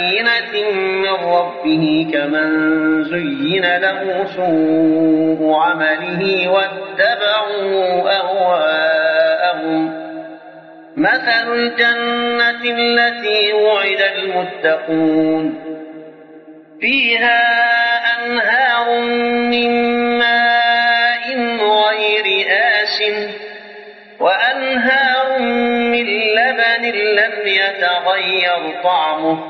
بينة من ربه كمن زين له سوء عمله واتبعوا أهواءهم مثل الجنة التي وعد المتقون فيها أنهار من ماء غير آس وأنهار من لبن لم يتغير طعمه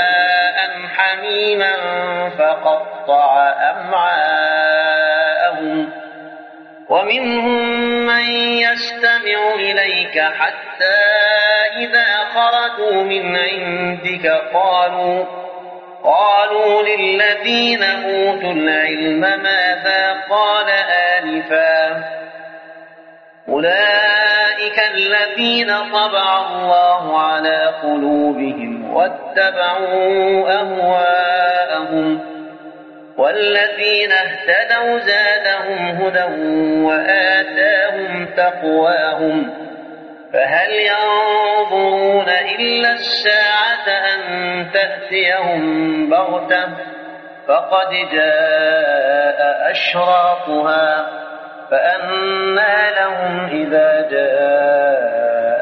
حميما فقطع أمعاءهم ومنهم من يستمع إليك حتى إذا خرجوا من عندك قالوا قالوا للذين أوتوا العلم ماذا قال آنفا؟ أولئك الذين طبع الله على قلوبهم واتبعوا أهواءهم والذين اهتدوا زادهم هدى وآتاهم تقواهم فهل ينظرون إلا الساعة أن تأتيهم بغتة فقد جاء أشراطها فأنى لهم إذا جاء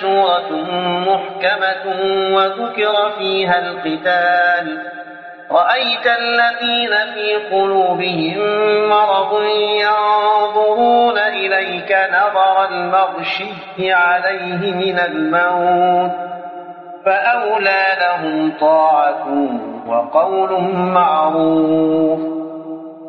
سورة محكمة وذكر فيها القتال. رأيت الذين في قلوبهم مرض ينظرون إليك نظر المغشي عليه من الموت فأولى لهم طاعة وقول معروف.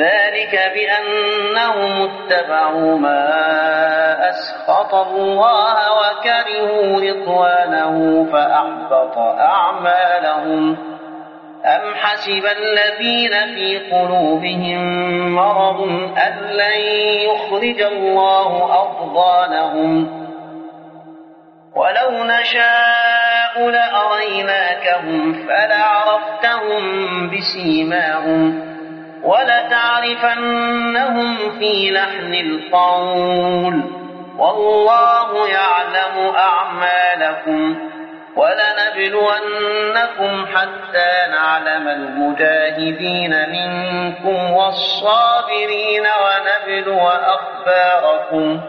ذلك بأنهم اتبعوا ما أسخط الله وكرهوا رضوانه فأحبط أعمالهم. أم حسب الذين في قلوبهم مرض أن لن يخرج الله أضغانهم ولو نشاء لأريناكهم فلعرفتهم بسيماهم. ولتعرفنهم في لحن القول. والله يعلم أعمالكم ولنبلونكم حتى نعلم المجاهدين منكم والصابرين ونبلو أخباركم.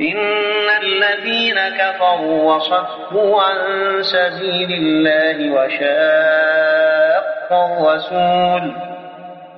إن الذين كفروا وصدوا عن سبيل الله وشاقوا الرسول